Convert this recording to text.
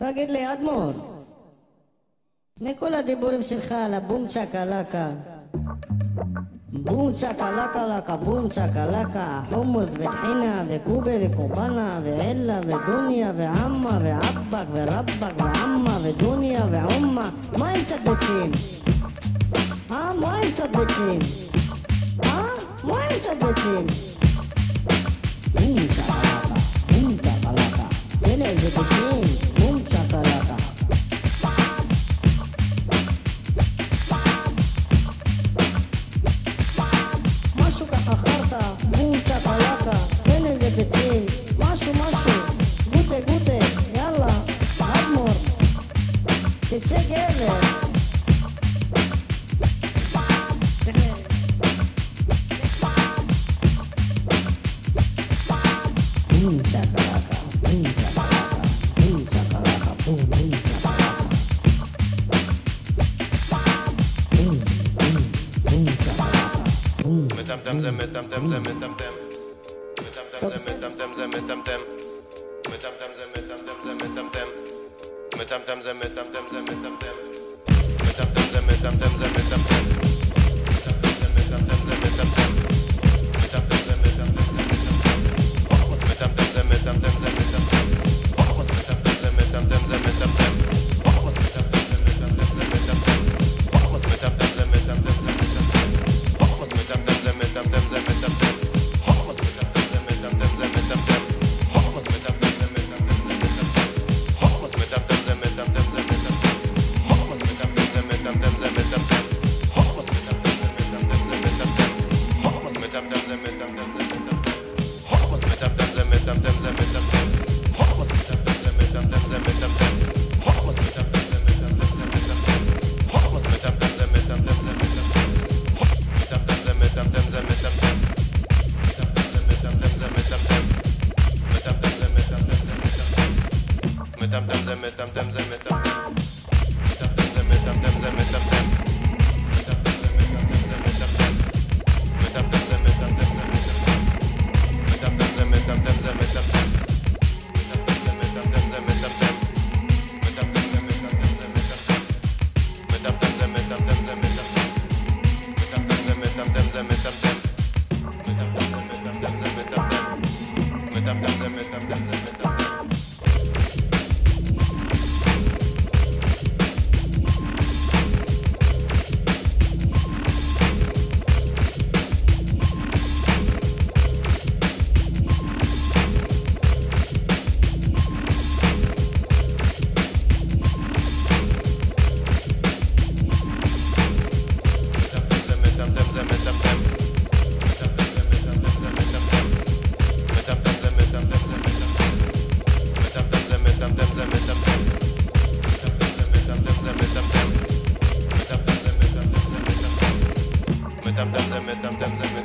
תגיד לי, אדמו"ר, מכל הדיבורים שלך על הבום צ'קלקה, בום צ'קלקה לקה, בום צ'קלקה, חומוס וטחינה וקובה וקובנה ועלה ודוניה ועמה ועבק ורבק ועמה ודוניה ועומה, מה עם קצת ביצים? אה? מה עם קצת ביצים? אה? מה עם קצת ביצים? בום צ'קלקה, בום צ'קלקה, תן איזה ביצים, de puțin Mașu, mașu, gute, gute, gala, admor De ce gele? Boom, chakalaka, boom, chakalaka, boom, chakalaka, boom, boom, chakalaka. Boom, boom, boom, chakalaka, boom. Madame, dame, dame, dame, dame, dame, dame them them them them them, them, them, them, them, them.